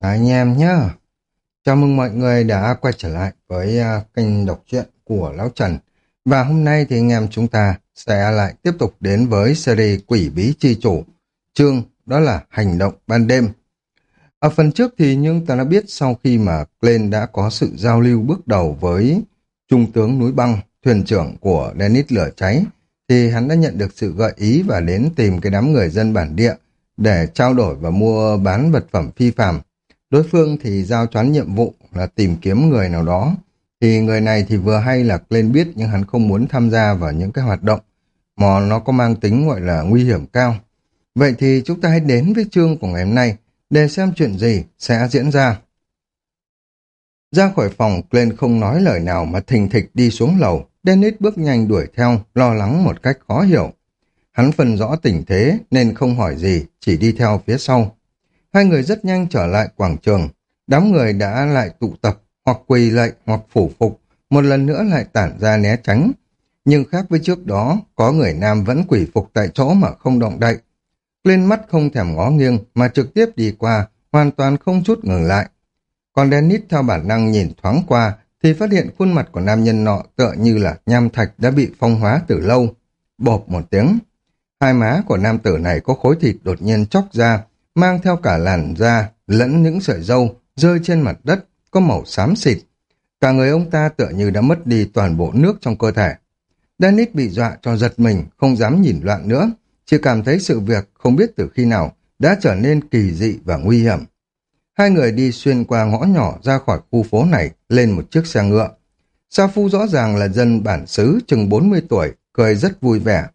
anh em nhá. Chào mừng mọi người đã quay trở lại với uh, kênh đọc truyện của Lão Trần. Và hôm nay thì anh em chúng ta sẽ lại tiếp tục đến với series Quỷ Bí Chi Chủ. Chương đó là Hành động ban đêm. Ở phần trước thì nhưng ta đã biết sau khi mà Glenn đã có sự giao lưu bước đầu với Trung tướng núi băng, thuyền trưởng của Dennis lửa cháy, thì hắn đã nhận được sự gợi ý và đến tìm cái đám người dân bản địa để trao đổi và mua bán vật phẩm phi phạm Đối phương thì giao choán nhiệm vụ là tìm kiếm người nào đó. Thì người này thì vừa hay là lên biết nhưng hắn không muốn tham gia vào những cái hoạt động mà nó có mang tính gọi là nguy hiểm cao. Vậy thì chúng ta hãy đến với chương của ngày hôm nay để xem chuyện gì sẽ diễn ra. Ra khỏi phòng, Glenn không nói lời nào mà thình thịch đi xuống lầu. Dennis bước nhanh đuổi theo, lo lắng một cách khó hiểu. Hắn phần rõ tình thế nên không hỏi gì, chỉ đi theo phía sau. Hai người rất nhanh trở lại quảng trường. Đám người đã lại tụ tập, hoặc quỳ lạy, hoặc phủ phục, một lần nữa lại tản ra né tránh. Nhưng khác với trước đó, có người nam vẫn quỷ phục tại chỗ mà không động đậy. Lên mắt không thèm ngó nghiêng mà trực tiếp đi qua, hoàn toàn không chút ngừng lại. Còn Dennis theo bản năng nhìn thoáng qua thì phát hiện khuôn mặt của nam nhân nọ tựa như là nham thạch đã bị phong hóa từ lâu. Bộp một tiếng. Hai má của nam tử này có khối thịt đột nhiên chóc ra, mang theo cả làn da lẫn những sợi dâu rơi trên mặt đất có màu xám xịt. Cả người ông ta tựa như đã mất đi toàn bộ nước trong cơ thể. Dennis bị dọa cho giật mình, không dám nhìn loạn nữa, chỉ cảm thấy sự việc không biết từ khi nào đã trở nên kỳ dị và nguy hiểm. Hai người đi xuyên qua ngõ nhỏ ra khỏi khu phố này lên một chiếc xe ngựa. Sa Phu rõ ràng là dân bản xứ chừng 40 tuổi, cười rất vui vẻ.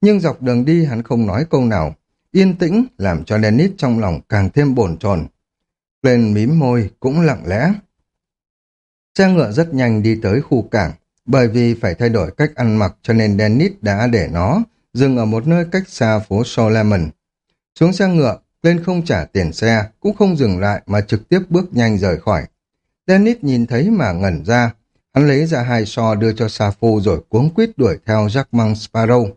Nhưng dọc đường đi hắn không nói câu nào, Yên tĩnh làm cho Dennis trong lòng càng thêm bồn chồn. Lên mím môi cũng lặng lẽ. Xe ngựa rất nhanh đi tới khu cảng, bởi vì phải thay đổi cách ăn mặc cho nên Dennis đã để nó dừng ở một nơi cách xa phố Solomon. Xuống xe ngựa, lên không trả tiền xe, cũng không dừng lại mà trực tiếp bước nhanh rời khỏi. Dennis nhìn thấy mà ngẩn ra, hắn lấy ra hai so đưa cho Safu rồi cuống quýt đuổi theo Jack mang Sparrow.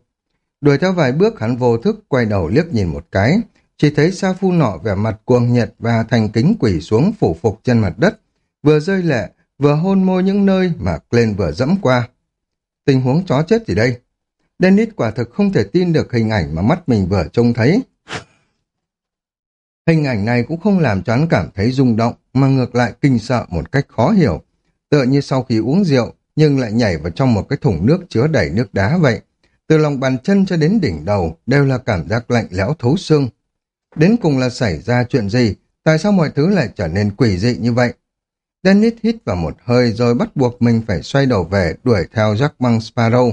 Đuổi theo vài bước hắn vô thức quay đầu liếc nhìn một cái, chỉ thấy Sa Phu nọ vẻ mặt cuồng nhiệt và thành kính quỷ xuống phủ phục trên mặt đất, vừa rơi lệ, vừa hôn môi những nơi mà Glenn vừa dẫm qua. Tình huống chó chết gì đây? Dennis quả thực không thể tin được hình ảnh mà mắt mình vừa trông thấy. Hình ảnh này cũng không làm cho hắn cảm thấy rung động, mà ngược lại kinh sợ một cách khó hiểu. Tựa như sau khi uống rượu, nhưng lại nhảy vào trong một cái thùng nước chứa đầy nước đá vậy. Từ lòng bàn chân cho đến đỉnh đầu đều là cảm giác lạnh lẽo thấu xương. Đến cùng là xảy ra chuyện gì? Tại sao mọi thứ lại trở nên quỷ dị như vậy? Dennis hít vào một hơi rồi bắt buộc mình phải xoay đầu về đuổi theo Jack Băng Sparrow.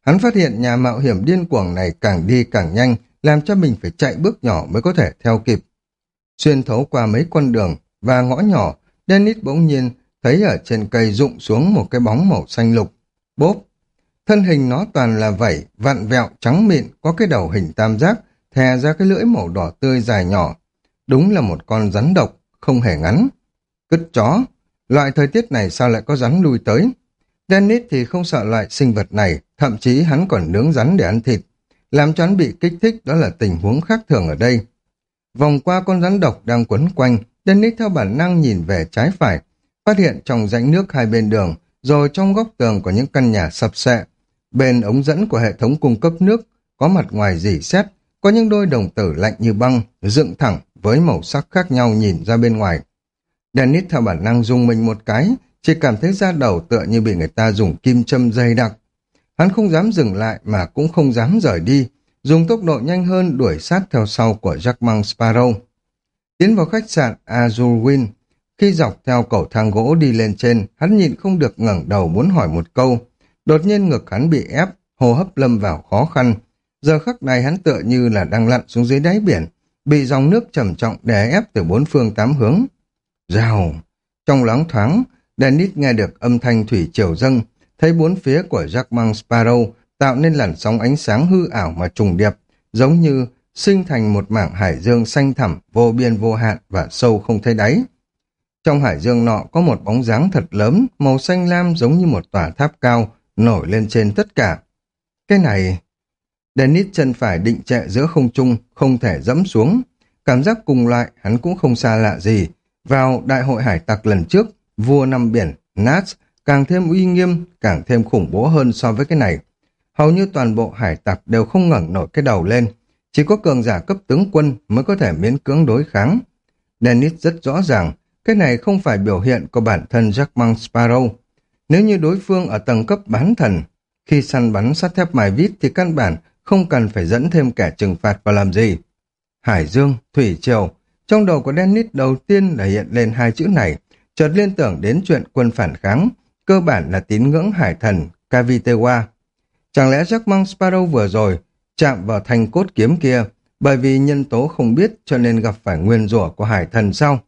Hắn phát hiện nhà mạo hiểm điên cuồng này càng đi càng nhanh, làm cho mình phải chạy bước nhỏ mới có thể theo kịp. Xuyên thấu qua mấy con đường và ngõ nhỏ, Dennis bỗng nhiên thấy ở trên cây rụng xuống một cái bóng màu xanh lục. Bốp! Thân hình nó toàn là vảy, vặn vẹo, trắng mịn, có cái đầu hình tam giác, thè ra cái lưỡi màu đỏ tươi dài nhỏ. Đúng là một con rắn độc, không hề ngắn. Cứt chó, loại thời tiết này sao lại có rắn lui tới? Dennis thì không sợ loại sinh vật này, thậm chí hắn còn nướng rắn để ăn thịt. Làm cho hắn bị kích thích đó là tình huống khác thường ở đây. Vòng qua con rắn độc đang quấn quanh, Dennis theo bản năng nhìn về trái phải, phát hiện trong rãnh nước hai bên đường, rồi trong góc tường của những căn nhà sập sệ, Bên ống dẫn của hệ thống cung cấp nước có mặt ngoài dỉ xét, có những đôi đồng tử lạnh như băng, dựng thẳng với màu sắc khác nhau nhìn ra bên ngoài. Dennis theo bản năng dùng mình một cái, chỉ cảm thấy da đầu tựa như bị người ta dùng kim châm dày đặc. Hắn không dám dừng lại mà cũng không dám rời đi, dùng tốc độ nhanh hơn đuổi sát theo sau của Jackman Sparrow. Tiến vào khách sạn Azure Win, khi dọc theo cầu thang gỗ đi lên trên, hắn nhịn không được ngẩng đầu muốn hỏi một câu, Đột nhiên ngực hắn bị ép, hô hấp lâm vào khó khăn. Giờ khắc này hắn tựa như là đang lặn xuống dưới đáy biển, bị dòng nước trầm trọng đè ép từ bốn phương tám hướng. Rào! Trong loáng thoáng, Dennis nghe được âm thanh thủy triều dâng, thấy bốn phía của Jackman Sparrow tạo nên làn sóng ánh sáng hư ảo mà trùng điệp, giống như sinh thành một mảng hải dương xanh thẳm, vô biên vô hạn và sâu không thấy đáy. Trong hải dương nọ có một bóng dáng thật lớn, màu xanh lam giống như một tòa tháp cao, nổi lên trên tất cả. Cái này... Dennis chân phải định trệ giữa không trung, không thể dẫm xuống. Cảm giác cùng loại hắn cũng không xa lạ gì, Vào đại hội hải tặc lần trước, vua năm biển, Nats, càng thêm uy nghiêm, càng thêm khủng bố hơn so với cái này. Hầu như toàn bộ hải tặc đều không ngẩng nổi cái đầu lên, chỉ có cường giả cấp tướng quân mới có thể miễn cưỡng đối kháng. Dennis rất rõ ràng, cái này không phải biểu hiện của bản thân Jackman Sparrow. Nếu như đối phương ở tầng cấp bán thần, khi săn bắn sắt thép mài vít thì căn bản không cần phải dẫn thêm kẻ trừng phạt vào làm gì. Hải Dương, Thủy Triều, trong đầu của Dennis đầu tiên là hiện lên hai chữ này, chợt liên tưởng đến chuyện quân phản kháng, cơ bản là tín ngưỡng hải thần Kavitewa. Chẳng lẽ Jack mang Sparrow vừa rồi chạm vào thanh cốt kiếm kia, bởi vì nhân tố không biết cho nên gặp phải nguyên rủa của hải thần sau.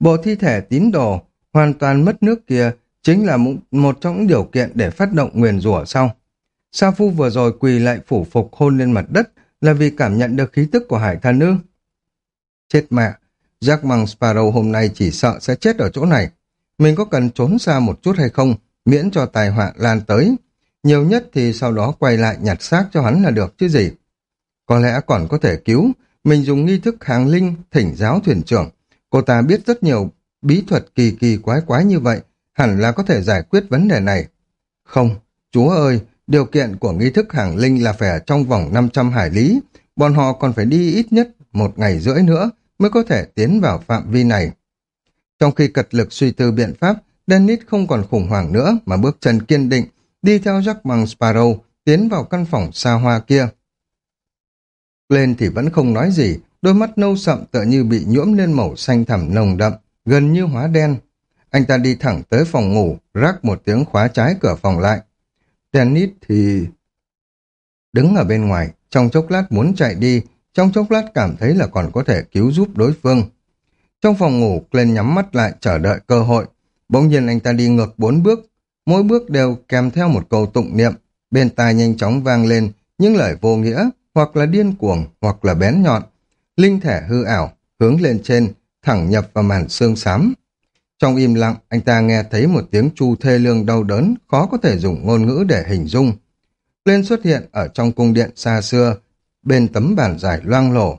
Bộ thi thể tín đồ hoàn toàn mất nước kia chính là một trong những điều kiện để phát động nguyền rủa sau. Sa Phu vừa rồi quỳ lại phủ phục hôn lên mặt đất là vì cảm nhận được khí tức của hải thần nữ Chết mẹ, Jack Mang Sparrow hôm nay chỉ sợ sẽ chết ở chỗ này. Mình có cần trốn xa một chút hay không, miễn cho tài họa lan tới. Nhiều nhất thì sau đó quay lại nhặt xác cho hắn là được chứ gì. Có lẽ còn có thể cứu, mình dùng nghi thức hàng linh, thỉnh giáo thuyền trưởng. Cô ta biết rất nhiều bí thuật kỳ kỳ quái quái như vậy, hẳn là có thể giải quyết vấn đề này. Không, chúa ơi, điều kiện của nghi thức hàng linh là phải ở trong vòng 500 hải lý, bọn họ còn phải đi ít nhất một ngày rưỡi nữa mới có thể tiến vào phạm vi này. Trong khi cật lực suy tư biện pháp, Dennis không còn khủng hoảng nữa mà bước chân kiên định, đi theo Jack bằng Sparrow, tiến vào căn phòng xa hoa kia. Lên thì vẫn không nói gì, đôi mắt nâu sậm tựa như bị nhuỗm lên màu xanh thẳm nồng đậm, gần như hóa đen. Anh ta đi thẳng tới phòng ngủ, rắc một tiếng khóa trái cửa phòng lại. Dennis thì... Đứng ở bên ngoài, trong chốc lát muốn chạy đi, trong chốc lát cảm thấy là còn có thể cứu giúp đối phương. Trong phòng ngủ, Glenn nhắm mắt lại chờ đợi cơ hội. Bỗng nhiên anh ta đi ngược bốn bước, mỗi bước đều kèm theo một câu tụng niệm. Bên tai nhanh chóng vang lên những lời vô nghĩa, hoặc là điên cuồng, hoặc là bén nhọn. Linh thể hư ảo, hướng lên trên, thẳng nhập vào màn xương xám. Trong im lặng, anh ta nghe thấy một tiếng chu thê lương đau đớn, khó có thể dùng ngôn ngữ để hình dung. Lên xuất hiện ở trong cung điện xa xưa, bên tấm bàn dài loang lổ.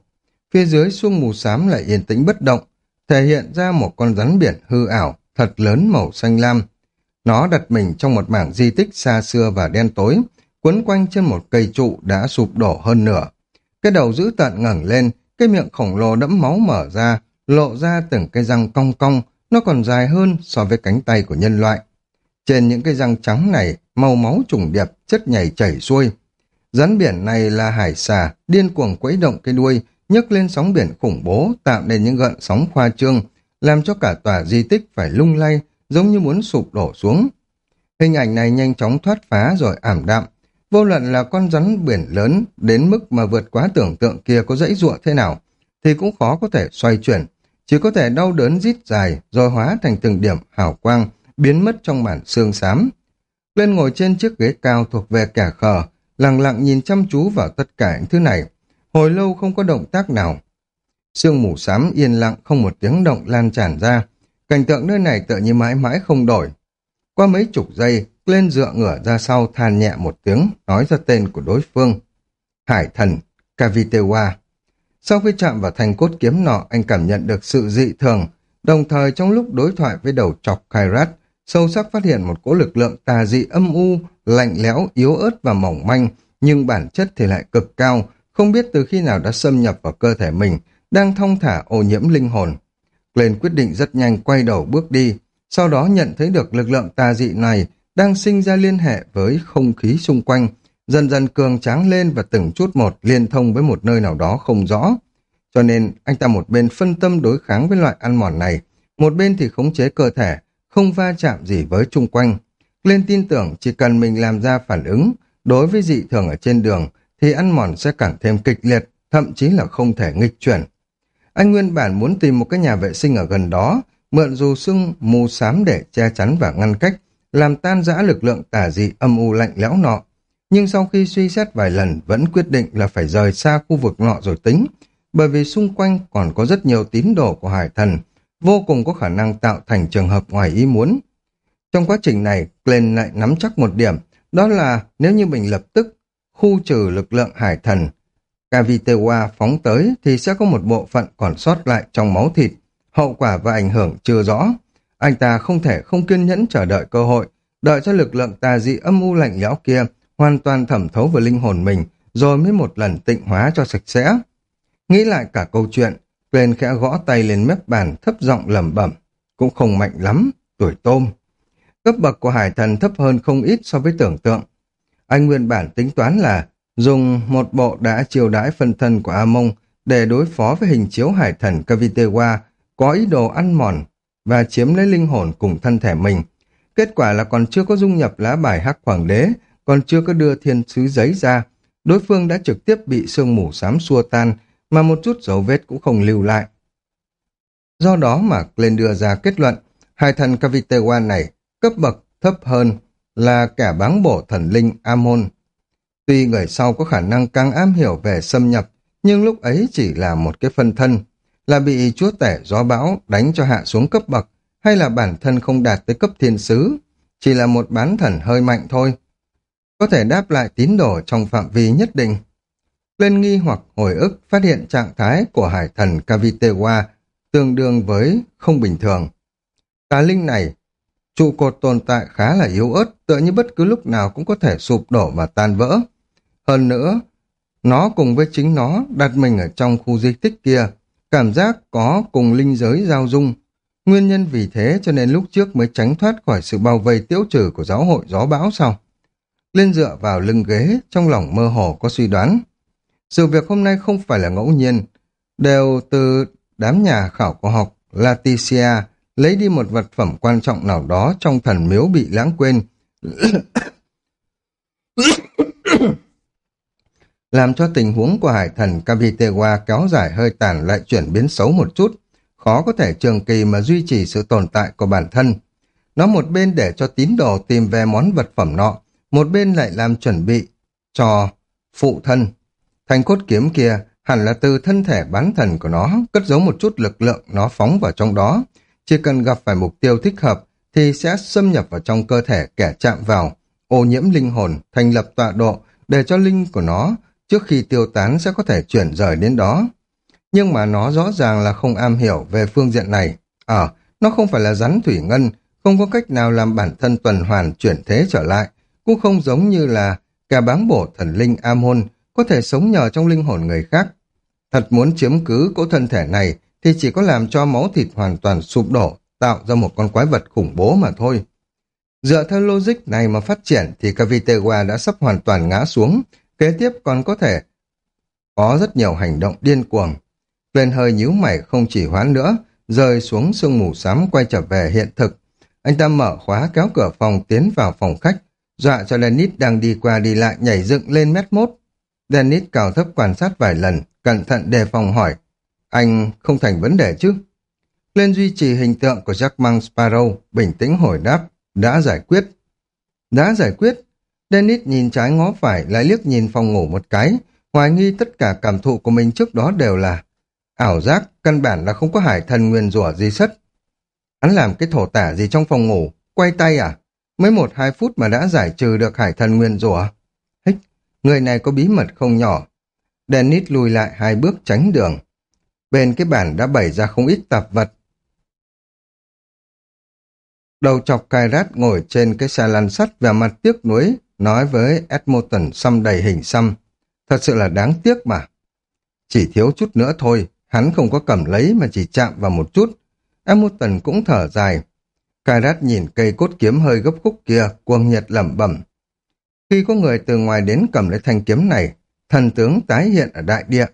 Phía dưới xuông mù xám lại yên tĩnh bất động, thể hiện ra một con rắn biển hư ảo, thật lớn màu xanh lam. Nó đặt mình trong một mảng di tích xa xưa và đen tối, quấn quanh trên một cây trụ đã sụp đổ hơn nửa. Cái đầu dữ tận ngẩng lên, cái miệng khổng lồ đẫm máu mở ra, lộ ra từng cái răng cong cong, nó còn dài hơn so với cánh tay của nhân loại. Trên những cái răng trắng này, màu máu trùng điệp, chất nhảy chảy xuôi. Rắn biển này là hải xà, điên cuồng quấy động cái đuôi, nhấc lên sóng biển khủng bố, tạo nên những gợn sóng khoa trương, làm cho cả tòa di tích phải lung lay, giống như muốn sụp đổ xuống. Hình ảnh này nhanh chóng thoát phá rồi ảm đạm. Vô luận là con rắn biển lớn đến mức mà vượt quá tưởng tượng kia có dãy ruộng thế nào, thì cũng khó có thể xoay chuyển, chỉ có thể đau đớn rít dài rồi hóa thành từng điểm hào quang, biến mất trong màn xương xám. Lên ngồi trên chiếc ghế cao thuộc về kẻ khờ, lặng lặng nhìn chăm chú vào tất cả những thứ này. Hồi lâu không có động tác nào. Sương mù xám yên lặng không một tiếng động lan tràn ra. Cảnh tượng nơi này tựa như mãi mãi không đổi. Qua mấy chục giây, lên dựa ngửa ra sau than nhẹ một tiếng, nói ra tên của đối phương. Hải thần, Kavitewa. Sau khi chạm vào thành cốt kiếm nọ, anh cảm nhận được sự dị thường, đồng thời trong lúc đối thoại với đầu chọc Kairat, sâu sắc phát hiện một cỗ lực lượng tà dị âm u, lạnh lẽo, yếu ớt và mỏng manh, nhưng bản chất thì lại cực cao, không biết từ khi nào đã xâm nhập vào cơ thể mình, đang thong thả ô nhiễm linh hồn. Glenn quyết định rất nhanh quay đầu bước đi, sau đó nhận thấy được lực lượng tà dị này đang sinh ra liên hệ với không khí xung quanh, dần dần cường tráng lên và từng chút một liên thông với một nơi nào đó không rõ. Cho nên anh ta một bên phân tâm đối kháng với loại ăn mòn này, một bên thì khống chế cơ thể, không va chạm gì với chung quanh. Lên tin tưởng chỉ cần mình làm ra phản ứng đối với dị thường ở trên đường thì ăn mòn sẽ càng thêm kịch liệt, thậm chí là không thể nghịch chuyển. Anh nguyên bản muốn tìm một cái nhà vệ sinh ở gần đó, mượn dù sưng mù xám để che chắn và ngăn cách, làm tan rã lực lượng tà dị âm u lạnh lẽo nọ. Nhưng sau khi suy xét vài lần vẫn quyết định là phải rời xa khu vực nọ rồi tính, bởi vì xung quanh còn có rất nhiều tín đồ của hải thần, vô cùng có khả năng tạo thành trường hợp ngoài ý muốn. Trong quá trình này, Glenn lại nắm chắc một điểm, đó là nếu như mình lập tức khu trừ lực lượng hải thần, Kavitewa phóng tới thì sẽ có một bộ phận còn sót lại trong máu thịt, hậu quả và ảnh hưởng chưa rõ. Anh ta không thể không kiên nhẫn chờ đợi cơ hội, đợi cho lực lượng tà dị âm u lạnh lẽo kia hoàn toàn thẩm thấu vào linh hồn mình, rồi mới một lần tịnh hóa cho sạch sẽ. Nghĩ lại cả câu chuyện, Tuyền khẽ gõ tay lên mép bàn thấp giọng lẩm bẩm, cũng không mạnh lắm, tuổi tôm. Cấp bậc của hải thần thấp hơn không ít so với tưởng tượng. Anh nguyên bản tính toán là dùng một bộ đã chiều đãi phân thân của Amon để đối phó với hình chiếu hải thần Kavitewa có ý đồ ăn mòn và chiếm lấy linh hồn cùng thân thể mình. Kết quả là còn chưa có dung nhập lá bài hắc hoàng đế, còn chưa có đưa thiên sứ giấy ra. Đối phương đã trực tiếp bị sương mù xám xua tan, mà một chút dấu vết cũng không lưu lại. Do đó mà lên đưa ra kết luận, hai thần cavitewan này cấp bậc thấp hơn là kẻ báng bổ thần linh Amon. Tuy người sau có khả năng càng am hiểu về xâm nhập, nhưng lúc ấy chỉ là một cái phân thân, là bị chúa tể gió bão đánh cho hạ xuống cấp bậc, hay là bản thân không đạt tới cấp thiên sứ, chỉ là một bán thần hơi mạnh thôi. Có thể đáp lại tín đồ trong phạm vi nhất định. Lên nghi hoặc hồi ức phát hiện trạng thái của hải thần Kavitewa tương đương với không bình thường. Tà linh này, trụ cột tồn tại khá là yếu ớt, tựa như bất cứ lúc nào cũng có thể sụp đổ và tan vỡ. Hơn nữa, nó cùng với chính nó đặt mình ở trong khu di tích kia, cảm giác có cùng linh giới giao dung. Nguyên nhân vì thế cho nên lúc trước mới tránh thoát khỏi sự bao vây tiêu trừ của giáo hội gió bão sau. Lên dựa vào lưng ghế, trong lòng mơ hồ có suy đoán. Sự việc hôm nay không phải là ngẫu nhiên, đều từ đám nhà khảo cổ học Laticia lấy đi một vật phẩm quan trọng nào đó trong thần miếu bị lãng quên. làm cho tình huống của hải thần Kavitewa kéo dài hơi tàn lại chuyển biến xấu một chút, khó có thể trường kỳ mà duy trì sự tồn tại của bản thân. Nó một bên để cho tín đồ tìm về món vật phẩm nọ, một bên lại làm chuẩn bị cho phụ thân. Thanh cốt kiếm kia hẳn là từ thân thể bán thần của nó, cất giấu một chút lực lượng nó phóng vào trong đó. Chỉ cần gặp phải mục tiêu thích hợp thì sẽ xâm nhập vào trong cơ thể kẻ chạm vào, ô nhiễm linh hồn, thành lập tọa độ để cho linh của nó trước khi tiêu tán sẽ có thể chuyển rời đến đó. Nhưng mà nó rõ ràng là không am hiểu về phương diện này. Ờ, nó không phải là rắn thủy ngân, không có cách nào làm bản thân tuần hoàn chuyển thế trở lại, cũng không giống như là kẻ báng bổ thần linh Amon có thể sống nhờ trong linh hồn người khác. Thật muốn chiếm cứ cỗ thân thể này thì chỉ có làm cho máu thịt hoàn toàn sụp đổ, tạo ra một con quái vật khủng bố mà thôi. Dựa theo logic này mà phát triển thì cavitewa đã sắp hoàn toàn ngã xuống, kế tiếp còn có thể có rất nhiều hành động điên cuồng. Tuyền hơi nhíu mày không chỉ hoán nữa, rơi xuống sương mù xám quay trở về hiện thực. Anh ta mở khóa kéo cửa phòng tiến vào phòng khách, dọa cho Dennis đang đi qua đi lại nhảy dựng lên mét mốt. Dennis cào thấp quan sát vài lần, cẩn thận đề phòng hỏi, anh không thành vấn đề chứ? Lên duy trì hình tượng của Jackman Sparrow, bình tĩnh hồi đáp, đã giải quyết. Đã giải quyết, Dennis nhìn trái ngó phải lại liếc nhìn phòng ngủ một cái, hoài nghi tất cả cảm thụ của mình trước đó đều là ảo giác, căn bản là không có hải thần nguyên rủa gì sất. Hắn làm cái thổ tả gì trong phòng ngủ, quay tay à? Mới một hai phút mà đã giải trừ được hải thần nguyên rủa. À? Hích, người này có bí mật không nhỏ. Dennis lùi lại hai bước tránh đường. Bên cái bản đã bày ra không ít tạp vật. Đầu chọc Kairat ngồi trên cái xe lăn sắt và mặt tiếc nuối, nói với Edmonton xăm đầy hình xăm. Thật sự là đáng tiếc mà. Chỉ thiếu chút nữa thôi, hắn không có cầm lấy mà chỉ chạm vào một chút. Edmonton cũng thở dài. Kairat nhìn cây cốt kiếm hơi gấp khúc kia, cuồng nhiệt lẩm bẩm. Khi có người từ ngoài đến cầm lấy thanh kiếm này, thần tướng tái hiện ở đại địa.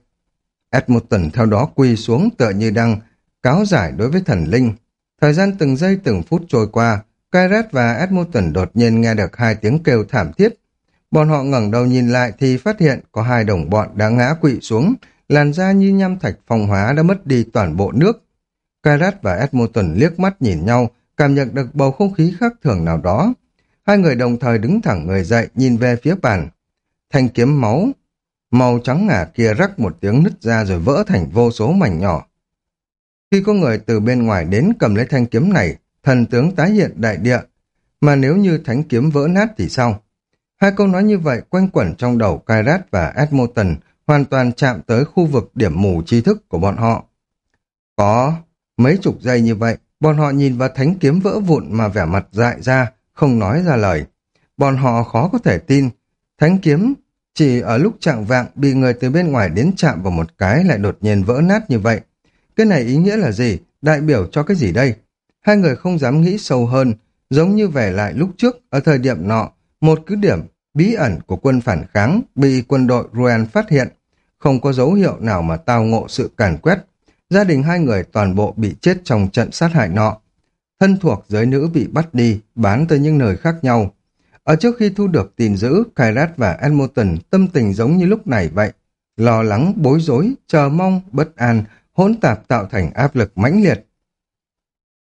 Edmonton theo đó quy xuống tựa như đang cáo giải đối với thần linh. Thời gian từng giây từng phút trôi qua, Kairat và Edmonton đột nhiên nghe được hai tiếng kêu thảm thiết. Bọn họ ngẩng đầu nhìn lại thì phát hiện có hai đồng bọn đã ngã quỵ xuống, làn da như nham thạch phong hóa đã mất đi toàn bộ nước. Kairat và Edmonton liếc mắt nhìn nhau, cảm nhận được bầu không khí khác thường nào đó. Hai người đồng thời đứng thẳng người dậy nhìn về phía bàn. Thanh kiếm máu, màu trắng ngà kia rắc một tiếng nứt ra rồi vỡ thành vô số mảnh nhỏ. Khi có người từ bên ngoài đến cầm lấy thanh kiếm này, thần tướng tái hiện đại địa. Mà nếu như thánh kiếm vỡ nát thì sao? Hai câu nói như vậy quanh quẩn trong đầu Kairat và Edmonton hoàn toàn chạm tới khu vực điểm mù tri thức của bọn họ. Có Mấy chục giây như vậy, bọn họ nhìn vào thánh kiếm vỡ vụn mà vẻ mặt dại ra, không nói ra lời. Bọn họ khó có thể tin, thánh kiếm chỉ ở lúc trạng vạng bị người từ bên ngoài đến chạm vào một cái lại đột nhiên vỡ nát như vậy. Cái này ý nghĩa là gì? Đại biểu cho cái gì đây? Hai người không dám nghĩ sâu hơn, giống như vẻ lại lúc trước, ở thời điểm nọ, một cứ điểm bí ẩn của quân phản kháng bị quân đội Ruan phát hiện, không có dấu hiệu nào mà tao ngộ sự càn quét. Gia đình hai người toàn bộ bị chết trong trận sát hại nọ. Thân thuộc giới nữ bị bắt đi, bán tới những nơi khác nhau. Ở trước khi thu được tin dữ, Kairat và Edmonton tâm tình giống như lúc này vậy. Lo lắng, bối rối, chờ mong, bất an, hỗn tạp tạo thành áp lực mãnh liệt.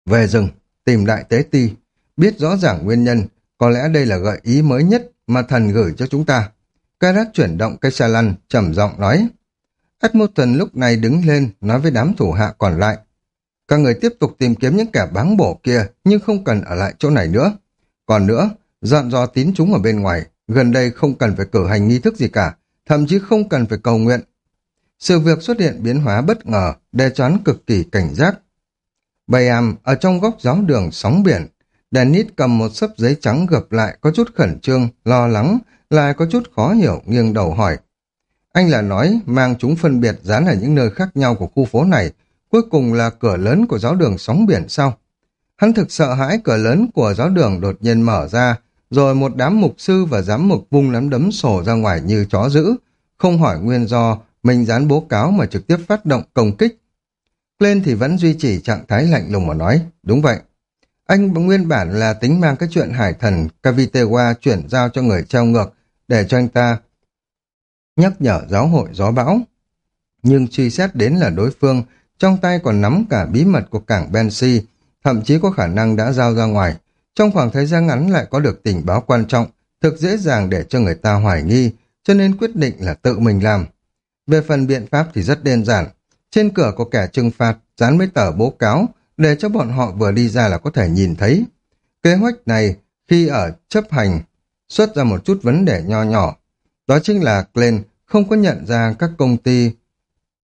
Về rừng, tìm đại tế ti, biết rõ ràng nguyên nhân, có lẽ đây là gợi ý mới nhất mà thần gửi cho chúng ta. Kairat chuyển động cây xa lăn, trầm giọng nói. Edmonton lúc này đứng lên, nói với đám thủ hạ còn lại. Các người tiếp tục tìm kiếm những kẻ báng bổ kia, nhưng không cần ở lại chỗ này nữa. Còn nữa, dọn dò tín chúng ở bên ngoài, gần đây không cần phải cử hành nghi thức gì cả, thậm chí không cần phải cầu nguyện. Sự việc xuất hiện biến hóa bất ngờ, đe choán cực kỳ cảnh giác. Bayam ở trong góc giáo đường sóng biển, Dennis cầm một sấp giấy trắng gập lại có chút khẩn trương, lo lắng, lại có chút khó hiểu nghiêng đầu hỏi. Anh là nói mang chúng phân biệt dán ở những nơi khác nhau của khu phố này, cuối cùng là cửa lớn của giáo đường sóng biển sau. Hắn thực sợ hãi cửa lớn của giáo đường đột nhiên mở ra, rồi một đám mục sư và giám mục vung nắm đấm sổ ra ngoài như chó dữ, không hỏi nguyên do, mình dán bố cáo mà trực tiếp phát động công kích. Lên thì vẫn duy trì trạng thái lạnh lùng mà nói, đúng vậy. Anh nguyên bản là tính mang cái chuyện hải thần Cavitewa chuyển giao cho người treo ngược để cho anh ta nhắc nhở giáo hội gió bão. Nhưng truy xét đến là đối phương trong tay còn nắm cả bí mật của cảng Bensi, thậm chí có khả năng đã giao ra ngoài. Trong khoảng thời gian ngắn lại có được tình báo quan trọng, thực dễ dàng để cho người ta hoài nghi, cho nên quyết định là tự mình làm. Về phần biện pháp thì rất đơn giản. Trên cửa có kẻ trừng phạt, dán mấy tờ bố cáo, để cho bọn họ vừa đi ra là có thể nhìn thấy. Kế hoạch này, khi ở chấp hành, xuất ra một chút vấn đề nho nhỏ. Đó chính là Glenn không có nhận ra các công ty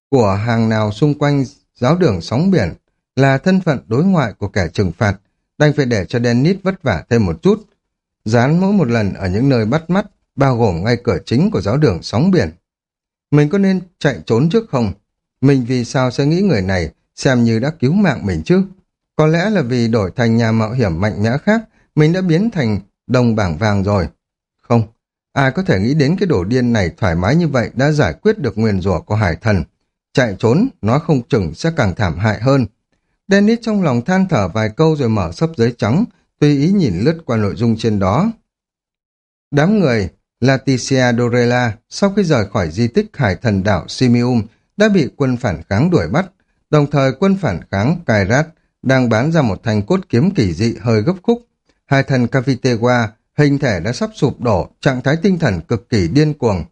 của hàng nào xung quanh giáo đường sóng biển là thân phận đối ngoại của kẻ trừng phạt, đành phải để cho Dennis vất vả thêm một chút. Dán mỗi một lần ở những nơi bắt mắt, bao gồm ngay cửa chính của giáo đường sóng biển. Mình có nên chạy trốn trước không? Mình vì sao sẽ nghĩ người này xem như đã cứu mạng mình chứ? Có lẽ là vì đổi thành nhà mạo hiểm mạnh mẽ khác, mình đã biến thành đồng bảng vàng rồi. Ai có thể nghĩ đến cái đổ điên này thoải mái như vậy đã giải quyết được nguyền rủa của hải thần. Chạy trốn, nó không chừng sẽ càng thảm hại hơn. Dennis trong lòng than thở vài câu rồi mở sấp giấy trắng, tùy ý nhìn lướt qua nội dung trên đó. Đám người Laticia Dorella, sau khi rời khỏi di tích hải thần đảo Simium đã bị quân phản kháng đuổi bắt, đồng thời quân phản kháng Kairat đang bán ra một thanh cốt kiếm kỳ dị hơi gấp khúc. hải thần Cavitewa hình thể đã sắp sụp đổ, trạng thái tinh thần cực kỳ điên cuồng.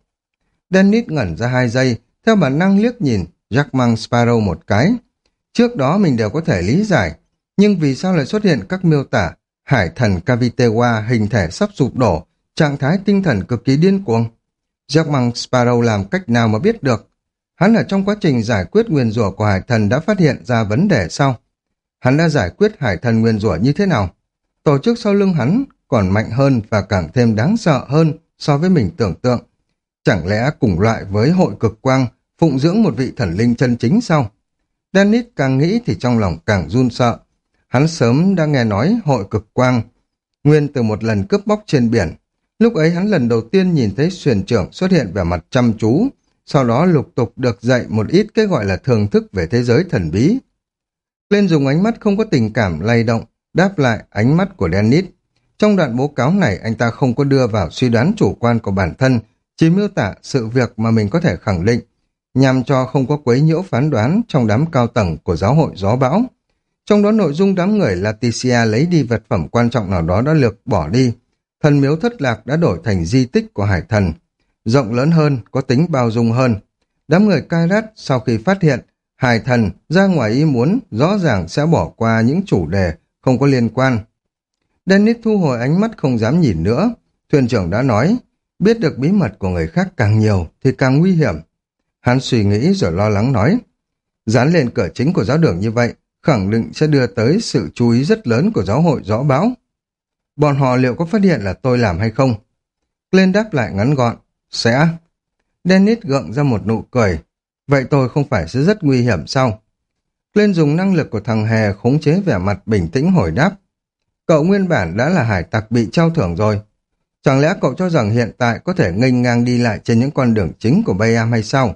Dennis ngẩn ra hai giây, theo bản năng liếc nhìn Jackman Sparrow một cái. Trước đó mình đều có thể lý giải, nhưng vì sao lại xuất hiện các miêu tả hải thần Cavitewa hình thể sắp sụp đổ, trạng thái tinh thần cực kỳ điên cuồng? Jackman Sparrow làm cách nào mà biết được? Hắn ở trong quá trình giải quyết nguyên rủa của hải thần đã phát hiện ra vấn đề sau. Hắn đã giải quyết hải thần nguyên rủa như thế nào? Tổ chức sau lưng hắn còn mạnh hơn và càng thêm đáng sợ hơn so với mình tưởng tượng. Chẳng lẽ cùng loại với hội cực quang phụng dưỡng một vị thần linh chân chính sao? Dennis càng nghĩ thì trong lòng càng run sợ. Hắn sớm đã nghe nói hội cực quang, nguyên từ một lần cướp bóc trên biển. Lúc ấy hắn lần đầu tiên nhìn thấy xuyền trưởng xuất hiện vẻ mặt chăm chú, sau đó lục tục được dạy một ít cái gọi là thường thức về thế giới thần bí. Lên dùng ánh mắt không có tình cảm lay động, đáp lại ánh mắt của Dennis. Trong đoạn bố cáo này anh ta không có đưa vào suy đoán chủ quan của bản thân, chỉ miêu tả sự việc mà mình có thể khẳng định, nhằm cho không có quấy nhiễu phán đoán trong đám cao tầng của giáo hội gió bão. Trong đó nội dung đám người laticia lấy đi vật phẩm quan trọng nào đó đã lược bỏ đi. Thần miếu thất lạc đã đổi thành di tích của hải thần. Rộng lớn hơn, có tính bao dung hơn. Đám người Kairat sau khi phát hiện hải thần ra ngoài ý muốn rõ ràng sẽ bỏ qua những chủ đề không có liên quan. Dennis thu hồi ánh mắt không dám nhìn nữa. Thuyền trưởng đã nói, biết được bí mật của người khác càng nhiều thì càng nguy hiểm. Hắn suy nghĩ rồi lo lắng nói, dán lên cửa chính của giáo đường như vậy, khẳng định sẽ đưa tới sự chú ý rất lớn của giáo hội rõ báo. Bọn họ liệu có phát hiện là tôi làm hay không? Glenn đáp lại ngắn gọn. Sẽ. Dennis gượng ra một nụ cười. Vậy tôi không phải sẽ rất nguy hiểm sao? Glenn dùng năng lực của thằng hè khống chế vẻ mặt bình tĩnh hồi đáp. Cậu nguyên bản đã là hải tặc bị trao thưởng rồi. Chẳng lẽ cậu cho rằng hiện tại có thể nghênh ngang đi lại trên những con đường chính của Bayam hay sao?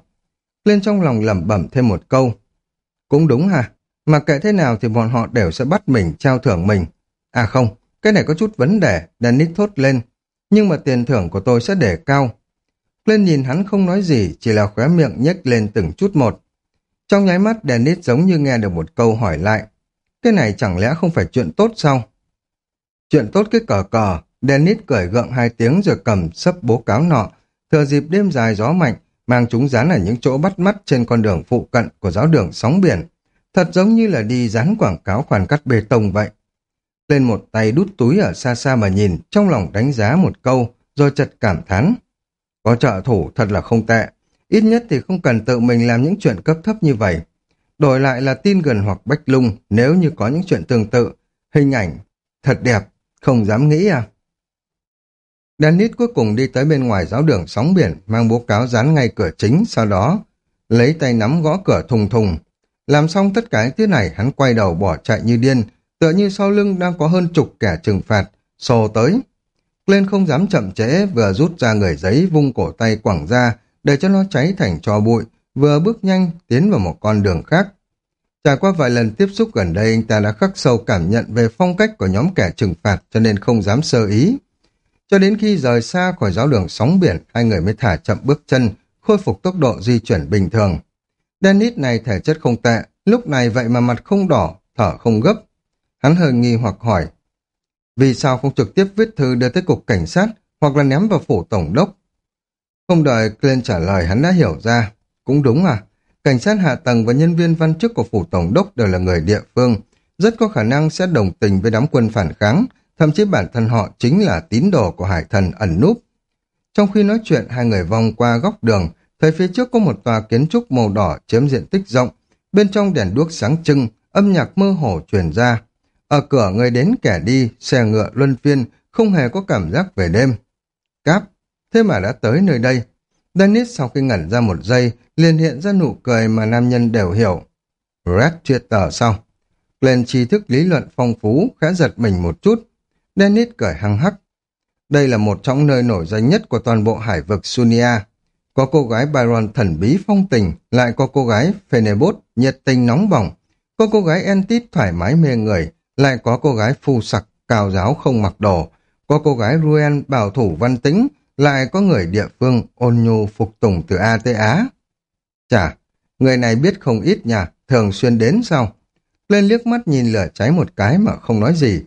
Lên trong lòng lẩm bẩm thêm một câu. Cũng đúng hả? Mà kệ thế nào thì bọn họ đều sẽ bắt mình trao thưởng mình. À không, cái này có chút vấn đề, Dennis thốt lên. Nhưng mà tiền thưởng của tôi sẽ để cao. Lên nhìn hắn không nói gì, chỉ là khóe miệng nhếch lên từng chút một. Trong nháy mắt Dennis giống như nghe được một câu hỏi lại. Cái này chẳng lẽ không phải chuyện tốt sao? Chuyện tốt cái cờ cờ, Dennis cười gượng hai tiếng rồi cầm sấp bố cáo nọ, thừa dịp đêm dài gió mạnh, mang chúng dán ở những chỗ bắt mắt trên con đường phụ cận của giáo đường sóng biển. Thật giống như là đi dán quảng cáo khoản cắt bê tông vậy. Lên một tay đút túi ở xa xa mà nhìn, trong lòng đánh giá một câu, rồi chật cảm thán. Có trợ thủ thật là không tệ, ít nhất thì không cần tự mình làm những chuyện cấp thấp như vậy. Đổi lại là tin gần hoặc bách lung, nếu như có những chuyện tương tự, hình ảnh, thật đẹp, không dám nghĩ à. Dennis cuối cùng đi tới bên ngoài giáo đường sóng biển, mang bố cáo dán ngay cửa chính, sau đó lấy tay nắm gõ cửa thùng thùng. Làm xong tất cả thứ này, hắn quay đầu bỏ chạy như điên, tựa như sau lưng đang có hơn chục kẻ trừng phạt, sồ tới. Lên không dám chậm trễ, vừa rút ra người giấy vung cổ tay quẳng ra, để cho nó cháy thành trò bụi, vừa bước nhanh tiến vào một con đường khác. Trải qua vài lần tiếp xúc gần đây, anh ta đã khắc sâu cảm nhận về phong cách của nhóm kẻ trừng phạt cho nên không dám sơ ý. Cho đến khi rời xa khỏi giáo đường sóng biển, hai người mới thả chậm bước chân, khôi phục tốc độ di chuyển bình thường. Dennis này thể chất không tệ, lúc này vậy mà mặt không đỏ, thở không gấp. Hắn hơi nghi hoặc hỏi, vì sao không trực tiếp viết thư đưa tới cục cảnh sát hoặc là ném vào phủ tổng đốc? Không đợi Clint trả lời hắn đã hiểu ra. Cũng đúng à, cảnh sát hạ tầng và nhân viên văn chức của phủ tổng đốc đều là người địa phương, rất có khả năng sẽ đồng tình với đám quân phản kháng, thậm chí bản thân họ chính là tín đồ của hải thần ẩn núp. Trong khi nói chuyện, hai người vòng qua góc đường, thấy phía trước có một tòa kiến trúc màu đỏ chiếm diện tích rộng, bên trong đèn đuốc sáng trưng, âm nhạc mơ hồ truyền ra. Ở cửa người đến kẻ đi, xe ngựa luân phiên, không hề có cảm giác về đêm. Cáp, thế mà đã tới nơi đây. Dennis sau khi ngẩn ra một giây, liền hiện ra nụ cười mà nam nhân đều hiểu. Red tờ sau. Glenn tri thức lý luận phong phú, khẽ giật mình một chút. Dennis cười hăng hắc. Đây là một trong nơi nổi danh nhất của toàn bộ hải vực Sunia. Có cô gái Byron thần bí phong tình, lại có cô gái Phenebot nhiệt tình nóng bỏng, có cô gái Entit thoải mái mê người, lại có cô gái phu sặc, cao giáo không mặc đồ, có cô gái Ruen bảo thủ văn tính lại có người địa phương ôn nhu phục tùng từ A tới Á. Chà, người này biết không ít nhà, thường xuyên đến sao? Lên liếc mắt nhìn lửa cháy một cái mà không nói gì.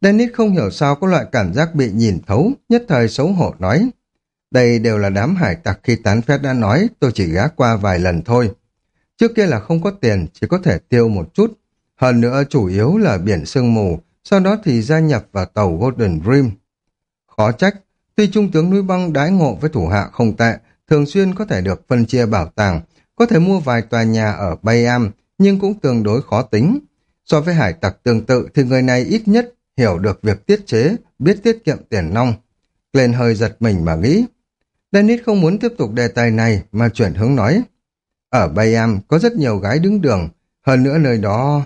Dennis không hiểu sao có loại cảm giác bị nhìn thấu, nhất thời xấu hổ nói. Đây đều là đám hải tặc khi tán phét đã nói, tôi chỉ ghé qua vài lần thôi. Trước kia là không có tiền, chỉ có thể tiêu một chút. Hơn nữa chủ yếu là biển sương mù, sau đó thì gia nhập vào tàu Golden Dream. Khó trách, tuy trung tướng núi băng đái ngộ với thủ hạ không tệ, thường xuyên có thể được phân chia bảo tàng, có thể mua vài tòa nhà ở Bayam, nhưng cũng tương đối khó tính. So với hải tặc tương tự thì người này ít nhất hiểu được việc tiết chế, biết tiết kiệm tiền nong. Lên hơi giật mình mà nghĩ. Dennis không muốn tiếp tục đề tài này mà chuyển hướng nói. Ở Bayam có rất nhiều gái đứng đường, hơn nữa nơi đó...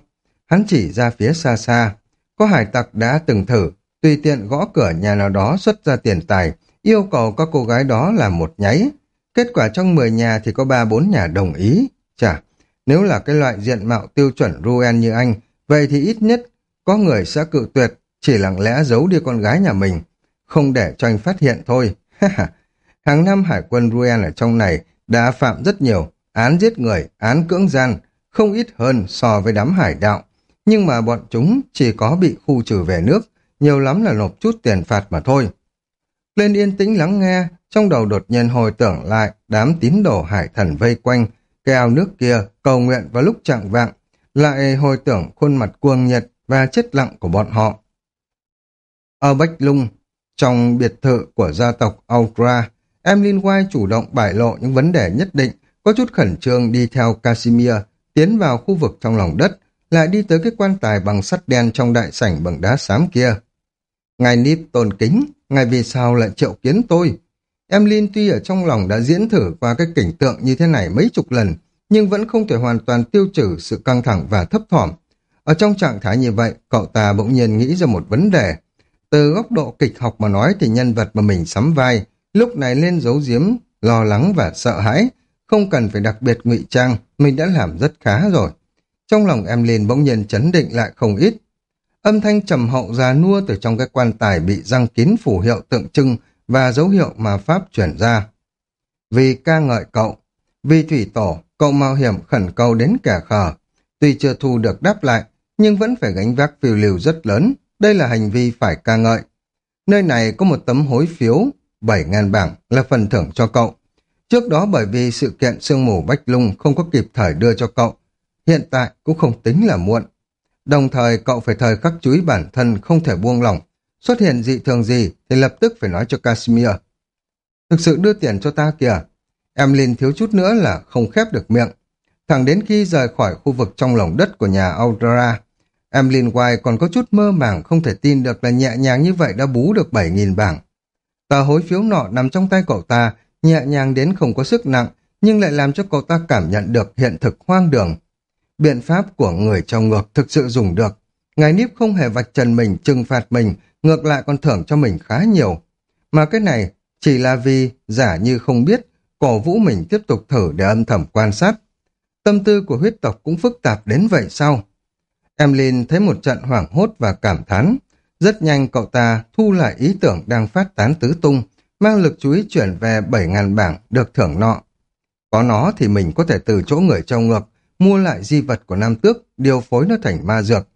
Hắn chỉ ra phía xa xa. Có hải tặc đã từng thử, tùy tiện gõ cửa nhà nào đó xuất ra tiền tài, yêu cầu các cô gái đó làm một nháy. Kết quả trong 10 nhà thì có 3-4 nhà đồng ý. Chà, nếu là cái loại diện mạo tiêu chuẩn Ruen như anh, vậy thì ít nhất có người sẽ cự tuyệt, chỉ lặng lẽ giấu đi con gái nhà mình, không để cho anh phát hiện thôi. Hàng năm hải quân Ruen ở trong này đã phạm rất nhiều án giết người, án cưỡng gian, không ít hơn so với đám hải đạo. Nhưng mà bọn chúng chỉ có bị khu trừ về nước, nhiều lắm là nộp chút tiền phạt mà thôi. Lên yên tĩnh lắng nghe, trong đầu đột nhiên hồi tưởng lại đám tín đồ hải thần vây quanh, cái ao nước kia cầu nguyện vào lúc trạng vạng, lại hồi tưởng khuôn mặt cuồng nhiệt và chết lặng của bọn họ. Ở Bách Lung, trong biệt thự của gia tộc Aukra, Emlyn White chủ động bại lộ những vấn đề nhất định, có chút khẩn trương đi theo Casimir, tiến vào khu vực trong lòng đất, lại đi tới cái quan tài bằng sắt đen trong đại sảnh bằng đá xám kia. Ngài Nip tôn kính, ngài vì sao lại triệu kiến tôi? Em lin tuy ở trong lòng đã diễn thử qua cái cảnh tượng như thế này mấy chục lần, nhưng vẫn không thể hoàn toàn tiêu trừ sự căng thẳng và thấp thỏm. Ở trong trạng thái như vậy, cậu ta bỗng nhiên nghĩ ra một vấn đề. Từ góc độ kịch học mà nói thì nhân vật mà mình sắm vai, lúc này lên giấu giếm, lo lắng và sợ hãi, không cần phải đặc biệt ngụy trang, mình đã làm rất khá rồi. Trong lòng em lin bỗng nhiên chấn định lại không ít. Âm thanh trầm hậu già nua từ trong cái quan tài bị răng kín phủ hiệu tượng trưng và dấu hiệu mà Pháp chuyển ra. Vì ca ngợi cậu, vì thủy tổ, cậu mạo hiểm khẩn cầu đến kẻ khờ. Tuy chưa thu được đáp lại, nhưng vẫn phải gánh vác phiêu lưu rất lớn. Đây là hành vi phải ca ngợi. Nơi này có một tấm hối phiếu, 7.000 bảng là phần thưởng cho cậu. Trước đó bởi vì sự kiện sương mù Bách Lung không có kịp thời đưa cho cậu, hiện tại cũng không tính là muộn. Đồng thời cậu phải thời khắc chú ý bản thân không thể buông lỏng. Xuất hiện dị thường gì thì lập tức phải nói cho Casimir. Thực sự đưa tiền cho ta kìa. Em Linh thiếu chút nữa là không khép được miệng. Thẳng đến khi rời khỏi khu vực trong lòng đất của nhà Audra, Linh White còn có chút mơ màng không thể tin được là nhẹ nhàng như vậy đã bú được 7.000 bảng. Tờ hối phiếu nọ nằm trong tay cậu ta, nhẹ nhàng đến không có sức nặng, nhưng lại làm cho cậu ta cảm nhận được hiện thực hoang đường. Biện pháp của người trong ngược thực sự dùng được. Ngài Níp không hề vạch trần mình, trừng phạt mình, ngược lại còn thưởng cho mình khá nhiều. Mà cái này chỉ là vì giả như không biết, cổ vũ mình tiếp tục thử để âm thầm quan sát. Tâm tư của huyết tộc cũng phức tạp đến vậy sao? Emlyn thấy một trận hoảng hốt và cảm thán. Rất nhanh cậu ta thu lại ý tưởng đang phát tán tứ tung, mang lực chú ý chuyển về 7.000 bảng được thưởng nọ. Có nó thì mình có thể từ chỗ người trong ngược, mua lại di vật của Nam Tước, điều phối nó thành ma dược.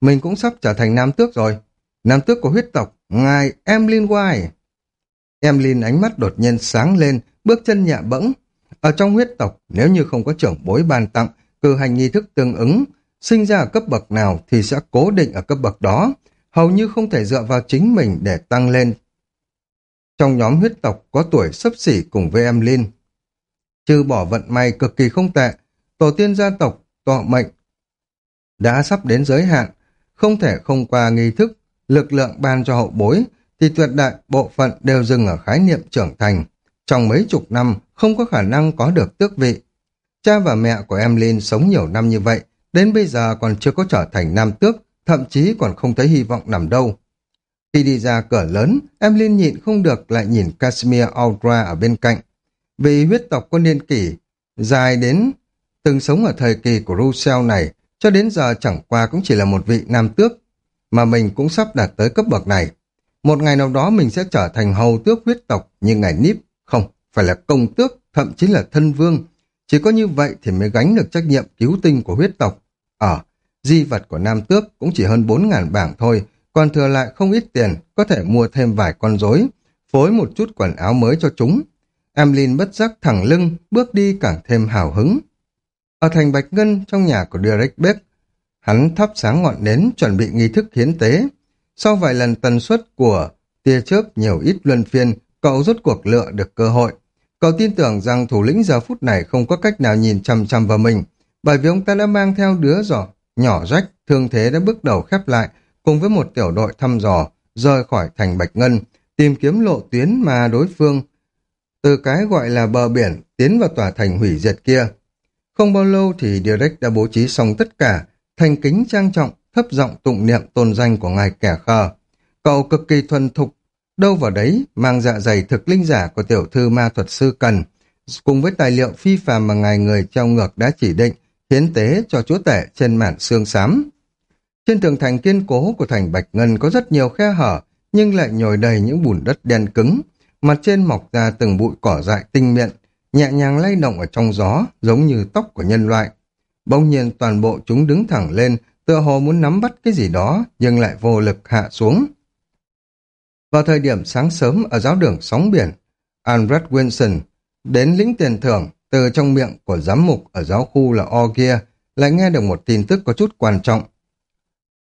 Mình cũng sắp trở thành Nam Tước rồi. Nam Tước của huyết tộc, ngài Emlyn White. Emlyn ánh mắt đột nhiên sáng lên, bước chân nhẹ bẫng. Ở trong huyết tộc, nếu như không có trưởng bối ban tặng, cử hành nghi thức tương ứng, sinh ra ở cấp bậc nào thì sẽ cố định ở cấp bậc đó, hầu như không thể dựa vào chính mình để tăng lên. Trong nhóm huyết tộc có tuổi sấp xỉ cùng với Emlyn. Trừ bỏ vận may cực kỳ không tệ, tổ tiên gia tộc, tọa mệnh, đã sắp đến giới hạn, không thể không qua nghi thức, lực lượng ban cho hậu bối, thì tuyệt đại bộ phận đều dừng ở khái niệm trưởng thành. Trong mấy chục năm, không có khả năng có được tước vị. Cha và mẹ của em linh sống nhiều năm như vậy, đến bây giờ còn chưa có trở thành nam tước, thậm chí còn không thấy hy vọng nằm đâu. Khi đi ra cửa lớn, em linh nhịn không được lại nhìn Casimir Audra ở bên cạnh. Vì huyết tộc có niên kỷ, dài đến từng sống ở thời kỳ của Rousseau này, cho đến giờ chẳng qua cũng chỉ là một vị nam tước, mà mình cũng sắp đạt tới cấp bậc này. Một ngày nào đó mình sẽ trở thành hầu tước huyết tộc như ngài Níp, không, phải là công tước, thậm chí là thân vương. Chỉ có như vậy thì mới gánh được trách nhiệm cứu tinh của huyết tộc. Ở, di vật của nam tước cũng chỉ hơn 4.000 bảng thôi, còn thừa lại không ít tiền, có thể mua thêm vài con rối, phối một chút quần áo mới cho chúng. Emlyn bất giác thẳng lưng, bước đi càng thêm hào hứng. Ở thành Bạch Ngân trong nhà của Derek Beck, hắn thắp sáng ngọn nến chuẩn bị nghi thức hiến tế. Sau vài lần tần suất của tia chớp nhiều ít luân phiên, cậu rốt cuộc lựa được cơ hội. Cậu tin tưởng rằng thủ lĩnh giờ phút này không có cách nào nhìn chằm chằm vào mình, bởi vì ông ta đã mang theo đứa giỏ nhỏ rách, thương thế đã bước đầu khép lại, cùng với một tiểu đội thăm dò, rời khỏi thành Bạch Ngân, tìm kiếm lộ tuyến mà đối phương từ cái gọi là bờ biển tiến vào tòa thành hủy diệt kia. Không bao lâu thì Direct đã bố trí xong tất cả, thành kính trang trọng, thấp giọng tụng niệm tôn danh của ngài kẻ khờ. Cậu cực kỳ thuần thục, đâu vào đấy mang dạ dày thực linh giả của tiểu thư ma thuật sư cần, cùng với tài liệu phi phàm mà ngài người treo ngược đã chỉ định, hiến tế cho chúa tể trên mạn xương xám. Trên tường thành kiên cố của thành Bạch Ngân có rất nhiều khe hở, nhưng lại nhồi đầy những bùn đất đen cứng. Mặt trên mọc ra từng bụi cỏ dại tinh miệng, nhẹ nhàng lay động ở trong gió, giống như tóc của nhân loại. Bỗng nhiên toàn bộ chúng đứng thẳng lên, tựa hồ muốn nắm bắt cái gì đó, nhưng lại vô lực hạ xuống. Vào thời điểm sáng sớm ở giáo đường sóng biển, Albert Wilson đến lĩnh tiền thưởng từ trong miệng của giám mục ở giáo khu là Ogia lại nghe được một tin tức có chút quan trọng.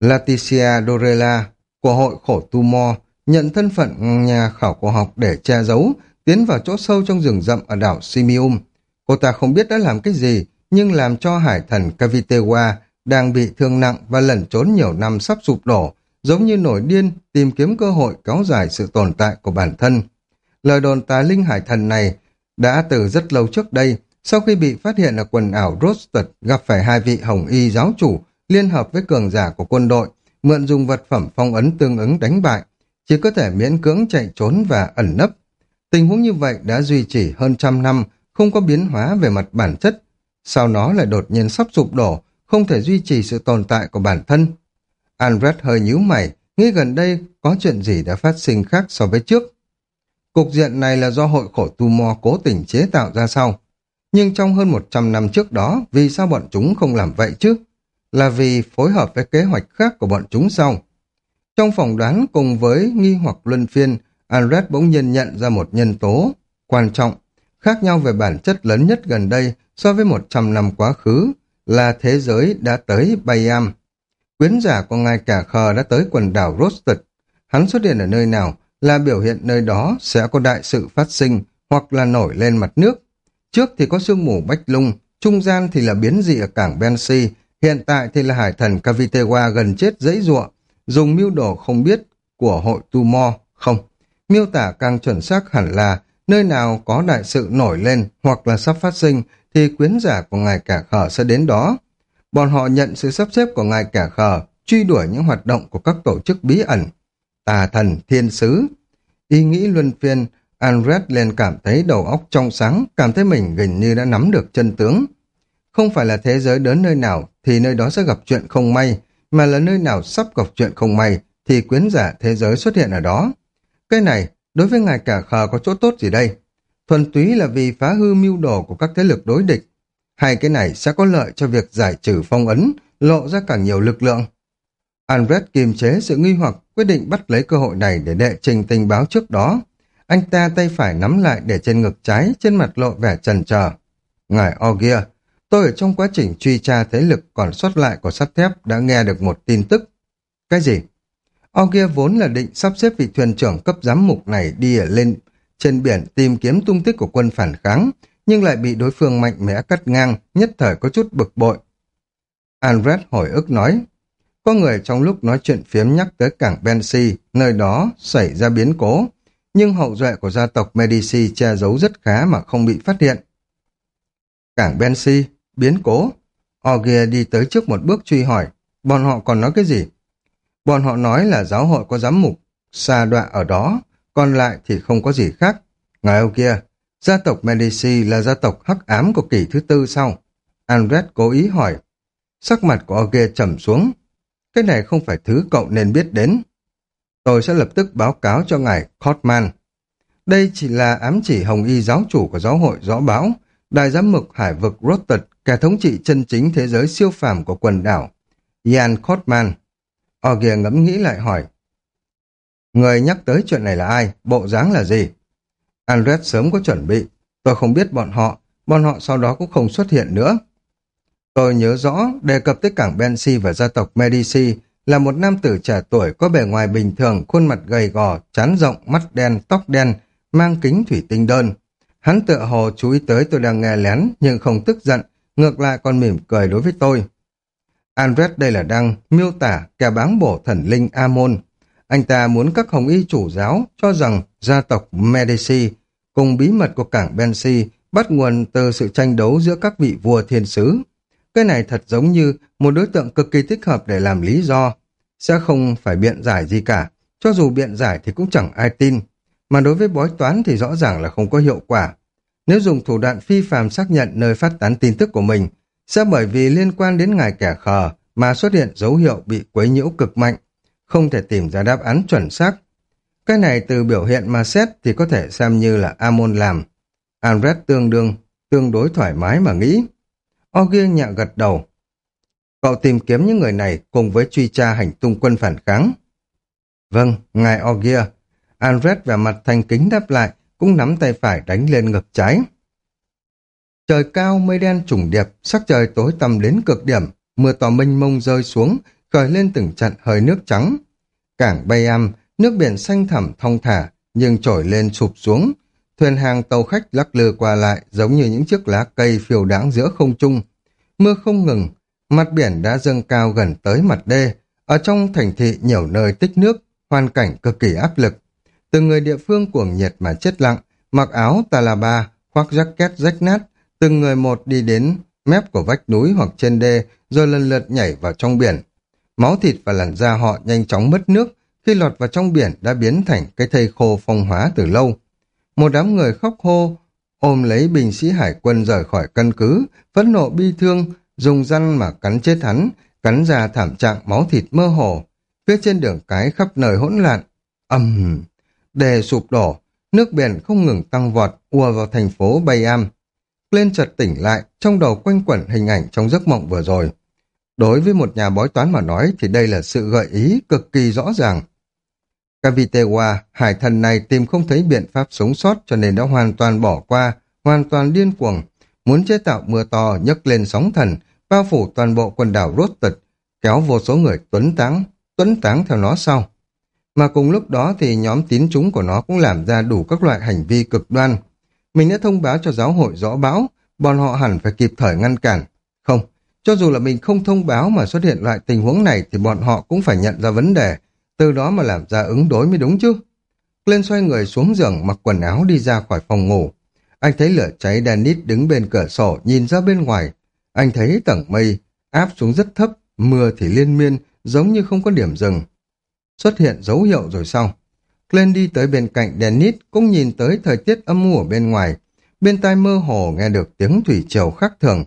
Laticia Dorella của hội khổ tu mo nhận thân phận nhà khảo cổ học để che giấu, tiến vào chỗ sâu trong rừng rậm ở đảo Simium. Cô ta không biết đã làm cái gì, nhưng làm cho hải thần Cavitewa đang bị thương nặng và lẩn trốn nhiều năm sắp sụp đổ, giống như nổi điên tìm kiếm cơ hội kéo dài sự tồn tại của bản thân. Lời đồn tà linh hải thần này đã từ rất lâu trước đây, sau khi bị phát hiện ở quần ảo Rosted gặp phải hai vị hồng y giáo chủ liên hợp với cường giả của quân đội, mượn dùng vật phẩm phong ấn tương ứng đánh bại, chỉ có thể miễn cưỡng chạy trốn và ẩn nấp. Tình huống như vậy đã duy trì hơn trăm năm, không có biến hóa về mặt bản chất. Sau nó lại đột nhiên sắp sụp đổ, không thể duy trì sự tồn tại của bản thân. Andret hơi nhíu mày, nghĩ gần đây có chuyện gì đã phát sinh khác so với trước. Cục diện này là do hội khổ tu mo cố tình chế tạo ra sau. Nhưng trong hơn 100 năm trước đó, vì sao bọn chúng không làm vậy chứ? Là vì phối hợp với kế hoạch khác của bọn chúng sau. Trong phỏng đoán cùng với nghi hoặc luân phiên, Alred bỗng nhiên nhận ra một nhân tố quan trọng, khác nhau về bản chất lớn nhất gần đây so với 100 năm quá khứ, là thế giới đã tới Bayam. Quyến giả của ngài cả khờ đã tới quần đảo Rostet. Hắn xuất hiện ở nơi nào là biểu hiện nơi đó sẽ có đại sự phát sinh hoặc là nổi lên mặt nước. Trước thì có sương mù bách lung, trung gian thì là biến dị ở cảng Bensi, hiện tại thì là hải thần Cavitewa gần chết dãy ruộng, dùng mưu đồ không biết của hội Tu Mo, không. Miêu tả càng chuẩn xác hẳn là nơi nào có đại sự nổi lên hoặc là sắp phát sinh thì quyến giả của ngài cả khờ sẽ đến đó. Bọn họ nhận sự sắp xếp của ngài cả khờ, truy đuổi những hoạt động của các tổ chức bí ẩn, tà thần, thiên sứ. Ý nghĩ luân phiên, Andret lên cảm thấy đầu óc trong sáng, cảm thấy mình gần như đã nắm được chân tướng. Không phải là thế giới đến nơi nào thì nơi đó sẽ gặp chuyện không may, mà là nơi nào sắp gặp chuyện không may thì quyến giả thế giới xuất hiện ở đó. Cái này, đối với ngài cả khờ có chỗ tốt gì đây? Thuần túy là vì phá hư mưu đồ của các thế lực đối địch. Hai cái này sẽ có lợi cho việc giải trừ phong ấn, lộ ra càng nhiều lực lượng. Andret kiềm chế sự nghi hoặc quyết định bắt lấy cơ hội này để đệ trình tình báo trước đó. Anh ta tay phải nắm lại để trên ngực trái, trên mặt lộ vẻ trần trờ. Ngài ogier, tôi ở trong quá trình truy tra thế lực còn sót lại của sắt thép đã nghe được một tin tức. Cái gì? Ogier vốn là định sắp xếp vị thuyền trưởng cấp giám mục này đi ở lên trên biển tìm kiếm tung tích của quân phản kháng, nhưng lại bị đối phương mạnh mẽ cắt ngang, nhất thời có chút bực bội. Andret hồi ức nói, có người trong lúc nói chuyện phiếm nhắc tới cảng Bensi, nơi đó xảy ra biến cố, nhưng hậu duệ của gia tộc Medici che giấu rất khá mà không bị phát hiện. Cảng Bensi, biến cố. Ogier đi tới trước một bước truy hỏi, bọn họ còn nói cái gì? Bọn họ nói là giáo hội có giám mục, xa đoạn ở đó, còn lại thì không có gì khác. Ngài ông kia, gia tộc Medici là gia tộc hắc ám của kỷ thứ tư sau. Andret cố ý hỏi. Sắc mặt của Oge trầm xuống, cái này không phải thứ cậu nên biết đến. Tôi sẽ lập tức báo cáo cho ngài Cotman. Đây chỉ là ám chỉ hồng y giáo chủ của giáo hội rõ báo, đại giám mục hải vực Rotet, kẻ thống trị chân chính thế giới siêu phàm của quần đảo. Ian Cotman. Ờ Ogier ngẫm nghĩ lại hỏi. Người nhắc tới chuyện này là ai? Bộ dáng là gì? Andret sớm có chuẩn bị. Tôi không biết bọn họ. Bọn họ sau đó cũng không xuất hiện nữa. Tôi nhớ rõ, đề cập tới cảng Bensi và gia tộc Medici là một nam tử trẻ tuổi có bề ngoài bình thường, khuôn mặt gầy gò, chán rộng, mắt đen, tóc đen, mang kính thủy tinh đơn. Hắn tựa hồ chú ý tới tôi đang nghe lén nhưng không tức giận, ngược lại còn mỉm cười đối với tôi. Andret đây là đang miêu tả kẻ báng bổ thần linh Amon. Anh ta muốn các hồng y chủ giáo cho rằng gia tộc Medici cùng bí mật của cảng Bensi bắt nguồn từ sự tranh đấu giữa các vị vua thiên sứ. Cái này thật giống như một đối tượng cực kỳ thích hợp để làm lý do. Sẽ không phải biện giải gì cả. Cho dù biện giải thì cũng chẳng ai tin. Mà đối với bói toán thì rõ ràng là không có hiệu quả. Nếu dùng thủ đoạn phi phàm xác nhận nơi phát tán tin tức của mình, sẽ bởi vì liên quan đến ngài kẻ khờ mà xuất hiện dấu hiệu bị quấy nhiễu cực mạnh, không thể tìm ra đáp án chuẩn xác. Cái này từ biểu hiện mà xét thì có thể xem như là Amon làm. Andret tương đương, tương đối thoải mái mà nghĩ. Ogier nhẹ gật đầu. Cậu tìm kiếm những người này cùng với truy tra hành tung quân phản kháng. Vâng, ngài Ogier. Andret vẻ mặt thanh kính đáp lại, cũng nắm tay phải đánh lên ngực trái. Trời cao mây đen trùng điệp, sắc trời tối tăm đến cực điểm, mưa to mênh mông rơi xuống, khởi lên từng trận hơi nước trắng. Cảng bay am, nước biển xanh thẳm thong thả, nhưng trổi lên sụp xuống, Thuyền hàng tàu khách lắc lư qua lại giống như những chiếc lá cây phiêu đáng giữa không trung. Mưa không ngừng, Mặt biển đã dâng cao gần tới mặt đê. Ở trong thành thị nhiều nơi tích nước, hoàn cảnh cực kỳ áp lực. Từ người địa phương cuồng nhiệt mà chết lặng, mặc áo tà là bà khoác jacket rách nát, từng người một đi đến mép của vách núi hoặc trên đê, rồi lần lượt nhảy vào trong biển. Máu thịt và làn da họ nhanh chóng mất nước, khi lọt vào trong biển đã biến thành cái thây khô phong hóa từ lâu. Một đám người khóc hô, ôm lấy binh sĩ hải quân rời khỏi căn cứ, phẫn nộ bi thương, dùng răng mà cắn chết hắn, cắn ra thảm trạng máu thịt mơ hồ. Phía trên đường cái khắp nơi hỗn loạn, ầm, um, đề sụp đổ, nước biển không ngừng tăng vọt, ùa vào thành phố Bay Am. Lên chợt tỉnh lại, trong đầu quanh quẩn hình ảnh trong giấc mộng vừa rồi. Đối với một nhà bói toán mà nói thì đây là sự gợi ý cực kỳ rõ ràng. Cavitewa, hải thần này tìm không thấy biện pháp sống sót cho nên đã hoàn toàn bỏ qua, hoàn toàn điên cuồng, muốn chế tạo mưa to nhấc lên sóng thần, bao phủ toàn bộ quần đảo rốt tật, kéo vô số người tuấn táng, tuấn táng theo nó sau. Mà cùng lúc đó thì nhóm tín chúng của nó cũng làm ra đủ các loại hành vi cực đoan. Mình đã thông báo cho giáo hội rõ bão, bọn họ hẳn phải kịp thời ngăn cản. Không, cho dù là mình không thông báo mà xuất hiện loại tình huống này thì bọn họ cũng phải nhận ra vấn đề, từ đó mà làm ra ứng đối mới đúng chứ. Lên xoay người xuống giường mặc quần áo đi ra khỏi phòng ngủ. Anh thấy lửa cháy Dennis đứng bên cửa sổ nhìn ra bên ngoài. Anh thấy tầng mây áp xuống rất thấp, mưa thì liên miên, giống như không có điểm dừng. Xuất hiện dấu hiệu rồi sao? Glenn đi tới bên cạnh Dennis cũng nhìn tới thời tiết âm mưu ở bên ngoài. Bên tai mơ hồ nghe được tiếng thủy triều khác thường.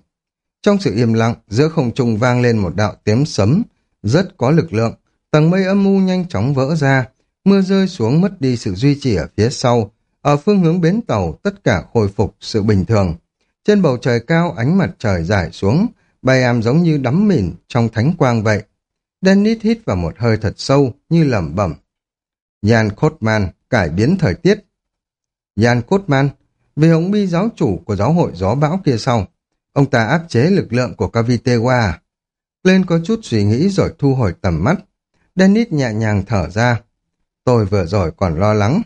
Trong sự im lặng, giữa không trung vang lên một đạo tiếng sấm, rất có lực lượng. Tầng mây âm mưu nhanh chóng vỡ ra, mưa rơi xuống mất đi sự duy trì ở phía sau. Ở phương hướng bến tàu, tất cả khôi phục sự bình thường. Trên bầu trời cao, ánh mặt trời dài xuống, bay am giống như đắm mìn trong thánh quang vậy. Dennis hít vào một hơi thật sâu, như lẩm bẩm. Jan Kotman, cải biến thời tiết. Jan Kotman, vì hồng bi giáo chủ của giáo hội gió bão kia sau, ông ta áp chế lực lượng của Cavitewa. Lên có chút suy nghĩ rồi thu hồi tầm mắt. Dennis nhẹ nhàng thở ra. Tôi vừa rồi còn lo lắng,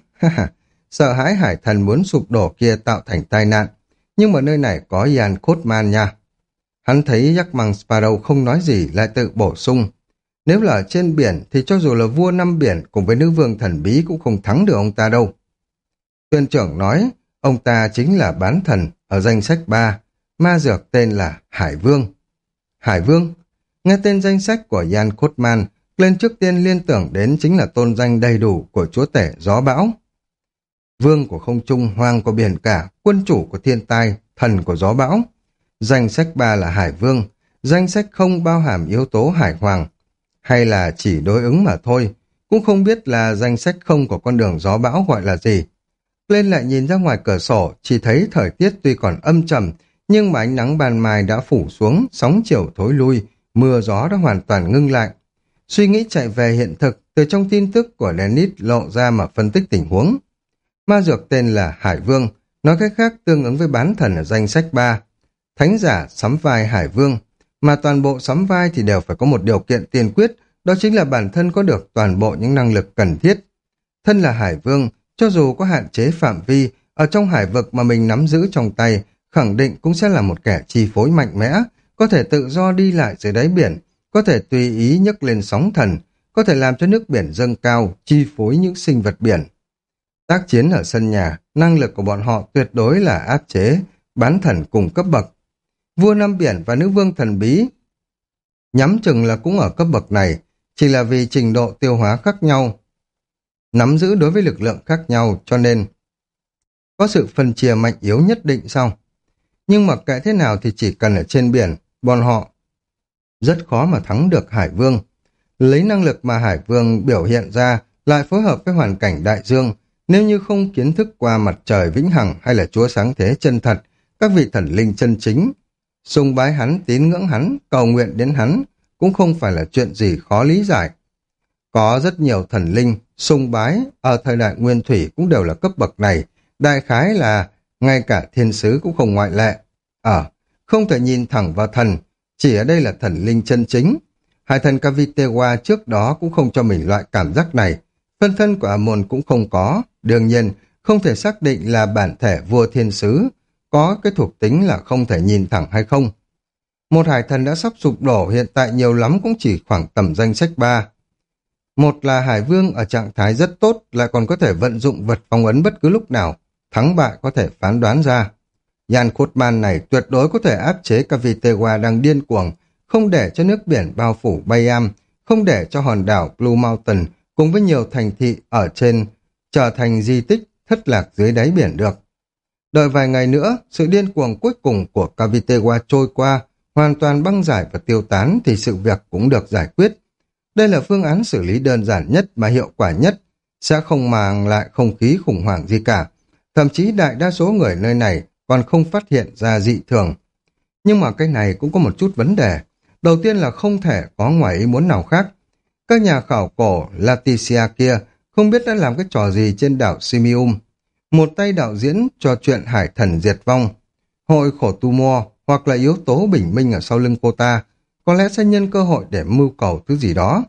sợ hãi hải thần muốn sụp đổ kia tạo thành tai nạn. Nhưng mà nơi này có Jan Kotman nha. Hắn thấy Jack Mang Sparrow không nói gì lại tự bổ sung. Nếu là trên biển thì cho dù là vua năm biển cùng với nữ vương thần bí cũng không thắng được ông ta đâu. Tuyên trưởng nói, ông ta chính là bán thần ở danh sách 3, ma dược tên là Hải Vương. Hải Vương? Nghe tên danh sách của Jan Kotman, lên trước tiên liên tưởng đến chính là tôn danh đầy đủ của chúa tể gió bão. Vương của không trung, hoàng của biển cả, quân chủ của thiên tai, thần của gió bão. Danh sách 3 là Hải Vương, danh sách không bao hàm yếu tố Hải Hoàng, hay là chỉ đối ứng mà thôi, cũng không biết là danh sách không của con đường gió bão gọi là gì. Lên lại nhìn ra ngoài cửa sổ, chỉ thấy thời tiết tuy còn âm trầm, nhưng mà ánh nắng ban mai đã phủ xuống, sóng chiều thối lui, mưa gió đã hoàn toàn ngưng lại. Suy nghĩ chạy về hiện thực, từ trong tin tức của Dennis lộ ra mà phân tích tình huống. Ma dược tên là Hải Vương, nói cách khác tương ứng với bán thần ở danh sách 3. Thánh giả sắm vai Hải Vương, mà toàn bộ sắm vai thì đều phải có một điều kiện tiên quyết, đó chính là bản thân có được toàn bộ những năng lực cần thiết. Thân là Hải Vương, cho dù có hạn chế phạm vi, ở trong hải vực mà mình nắm giữ trong tay, khẳng định cũng sẽ là một kẻ chi phối mạnh mẽ, có thể tự do đi lại dưới đáy biển, có thể tùy ý nhấc lên sóng thần, có thể làm cho nước biển dâng cao, chi phối những sinh vật biển. Tác chiến ở sân nhà, năng lực của bọn họ tuyệt đối là áp chế, bán thần cùng cấp bậc. Vua Năm Biển và nữ vương thần bí nhắm chừng là cũng ở cấp bậc này, chỉ là vì trình độ tiêu hóa khác nhau, nắm giữ đối với lực lượng khác nhau cho nên có sự phân chia mạnh yếu nhất định sau. Nhưng mặc kệ thế nào thì chỉ cần ở trên biển, bọn họ rất khó mà thắng được Hải Vương. Lấy năng lực mà Hải Vương biểu hiện ra lại phối hợp với hoàn cảnh đại dương, nếu như không kiến thức qua mặt trời vĩnh hằng hay là chúa sáng thế chân thật, các vị thần linh chân chính, sùng bái hắn, tín ngưỡng hắn, cầu nguyện đến hắn, cũng không phải là chuyện gì khó lý giải. Có rất nhiều thần linh, sùng bái ở thời đại nguyên thủy cũng đều là cấp bậc này, đại khái là ngay cả thiên sứ cũng không ngoại lệ. Ở, không thể nhìn thẳng vào thần, chỉ ở đây là thần linh chân chính. Hai thần Cavitewa trước đó cũng không cho mình loại cảm giác này. Phân thân của Amon cũng không có. Đương nhiên, không thể xác định là bản thể vua thiên sứ, có cái thuộc tính là không thể nhìn thẳng hay không. Một hải thần đã sắp sụp đổ hiện tại nhiều lắm cũng chỉ khoảng tầm danh sách 3. Một là hải vương ở trạng thái rất tốt lại còn có thể vận dụng vật phong ấn bất cứ lúc nào. Thắng bại có thể phán đoán ra. Jan Kotman này tuyệt đối có thể áp chế cavitewa đang điên cuồng, không để cho nước biển bao phủ Bayam, không để cho hòn đảo Blue Mountain cùng với nhiều thành thị ở trên trở thành di tích thất lạc dưới đáy biển được. Đợi vài ngày nữa, sự điên cuồng cuối cùng của Cavitewa trôi qua, hoàn toàn băng giải và tiêu tán thì sự việc cũng được giải quyết. Đây là phương án xử lý đơn giản nhất mà hiệu quả nhất, sẽ không mang lại không khí khủng hoảng gì cả. Thậm chí đại đa số người nơi này còn không phát hiện ra dị thường. Nhưng mà cái này cũng có một chút vấn đề. Đầu tiên là không thể có ngoài ý muốn nào khác. Các nhà khảo cổ Laticia kia không biết đã làm cái trò gì trên đảo Simium. Một tay đạo diễn cho chuyện hải thần diệt vong. Hội khổ tu mua hoặc là yếu tố bình minh ở sau lưng cô ta có lẽ sẽ nhân cơ hội để mưu cầu thứ gì đó.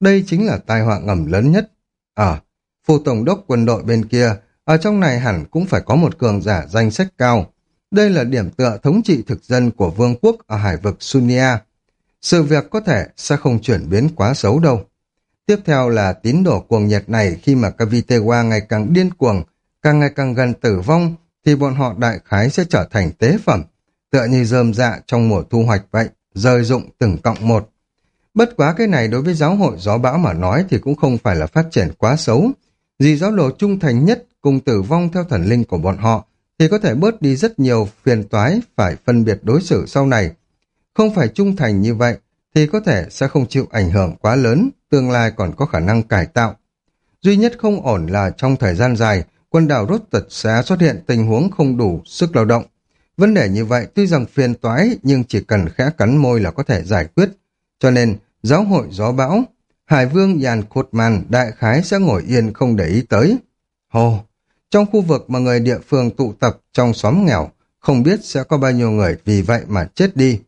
Đây chính là tai họa ngầm lớn nhất. À, phụ tổng đốc quân đội bên kia, ở trong này hẳn cũng phải có một cường giả danh sách cao. Đây là điểm tựa thống trị thực dân của vương quốc ở hải vực Sunia. Sự việc có thể sẽ không chuyển biến quá xấu đâu. Tiếp theo là tín đồ cuồng nhiệt này khi mà Kavitewa ngày càng điên cuồng, càng ngày càng gần tử vong, thì bọn họ đại khái sẽ trở thành tế phẩm, tựa như rơm dạ trong mùa thu hoạch vậy, rơi dụng từng cộng một. Bất quá cái này đối với giáo hội gió bão mà nói thì cũng không phải là phát triển quá xấu. Vì giáo đồ trung thành nhất cùng tử vong theo thần linh của bọn họ thì có thể bớt đi rất nhiều phiền toái phải phân biệt đối xử sau này. Không phải trung thành như vậy thì có thể sẽ không chịu ảnh hưởng quá lớn, tương lai còn có khả năng cải tạo. Duy nhất không ổn là trong thời gian dài, quần đảo rốt tật sẽ xuất hiện tình huống không đủ sức lao động. Vấn đề như vậy tuy rằng phiền toái nhưng chỉ cần khẽ cắn môi là có thể giải quyết. Cho nên, giáo hội gió bão, Hải vương Yàn Khột Màn đại khái sẽ ngồi yên không để ý tới. Hồ, trong khu vực mà người địa phương tụ tập trong xóm nghèo, không biết sẽ có bao nhiêu người vì vậy mà chết đi.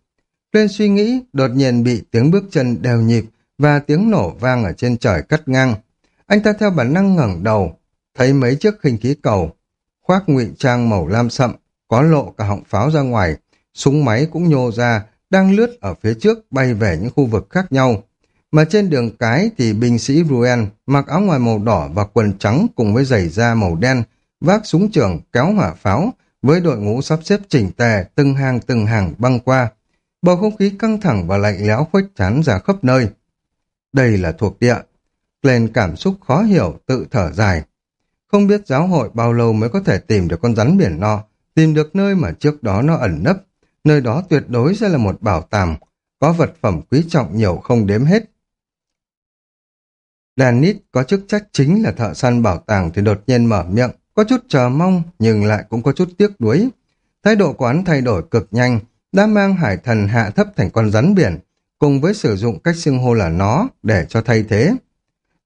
Lên suy nghĩ, đột nhiên bị tiếng bước chân đều nhịp và tiếng nổ vang ở trên trời cắt ngang. Anh ta theo bản năng ngẩng đầu, thấy mấy chiếc khinh khí cầu, khoác ngụy trang màu lam sậm, có lộ cả họng pháo ra ngoài, súng máy cũng nhô ra, đang lướt ở phía trước bay về những khu vực khác nhau. Mà trên đường cái thì binh sĩ Ruen mặc áo ngoài màu đỏ và quần trắng cùng với giày da màu đen, vác súng trường kéo hỏa pháo với đội ngũ sắp xếp chỉnh tề từng hàng từng hàng băng qua. Bầu không khí căng thẳng và lạnh lẽo khuếch chán ra khắp nơi. Đây là thuộc địa. Lên cảm xúc khó hiểu, tự thở dài. Không biết giáo hội bao lâu mới có thể tìm được con rắn biển no, tìm được nơi mà trước đó nó ẩn nấp. Nơi đó tuyệt đối sẽ là một bảo tàng, có vật phẩm quý trọng nhiều không đếm hết. Danit có chức trách chính là thợ săn bảo tàng thì đột nhiên mở miệng, có chút chờ mong nhưng lại cũng có chút tiếc đuối. Thái độ của thay đổi cực nhanh, đã mang hải thần hạ thấp thành con rắn biển, cùng với sử dụng cách xưng hô là nó để cho thay thế.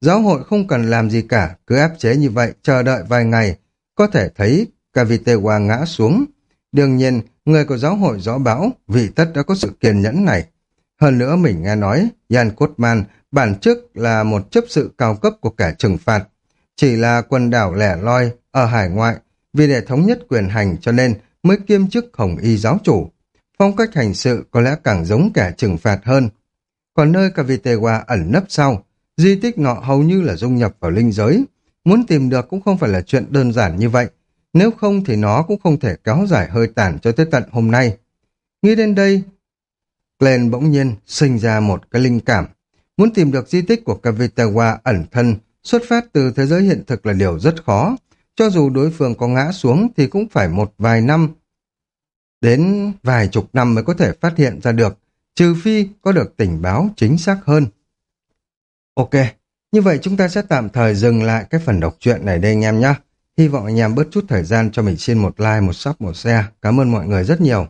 Giáo hội không cần làm gì cả, cứ áp chế như vậy, chờ đợi vài ngày, có thể thấy Kavitewa ngã xuống. Đương nhiên, người của giáo hội gió bão, vị tất đã có sự kiên nhẫn này. Hơn nữa mình nghe nói, Jan Kotman bản chức là một chấp sự cao cấp của cả trừng phạt. Chỉ là quần đảo lẻ loi ở hải ngoại, vì để thống nhất quyền hành cho nên mới kiêm chức hồng y giáo chủ. Phong cách hành sự có lẽ càng giống kẻ trừng phạt hơn. Còn nơi Kavitewa ẩn nấp sau, di tích nọ hầu như là dung nhập vào linh giới. Muốn tìm được cũng không phải là chuyện đơn giản như vậy. Nếu không thì nó cũng không thể kéo dài hơi tàn cho tới tận hôm nay. Nghĩ đến đây, Glenn bỗng nhiên sinh ra một cái linh cảm. Muốn tìm được di tích của Kavitawa ẩn thân xuất phát từ thế giới hiện thực là điều rất khó. Cho dù đối phương có ngã xuống thì cũng phải một vài năm đến vài chục năm mới có thể phát hiện ra được, trừ phi có được tình báo chính xác hơn. Ok, như vậy chúng ta sẽ tạm thời dừng lại cái phần đọc truyện này đây anh em nhé. Hy vọng anh em bớt chút thời gian cho mình xin một like, một sub, một share. Cảm ơn mọi người rất nhiều.